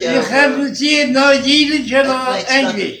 You haven't seen no Yiddish or English.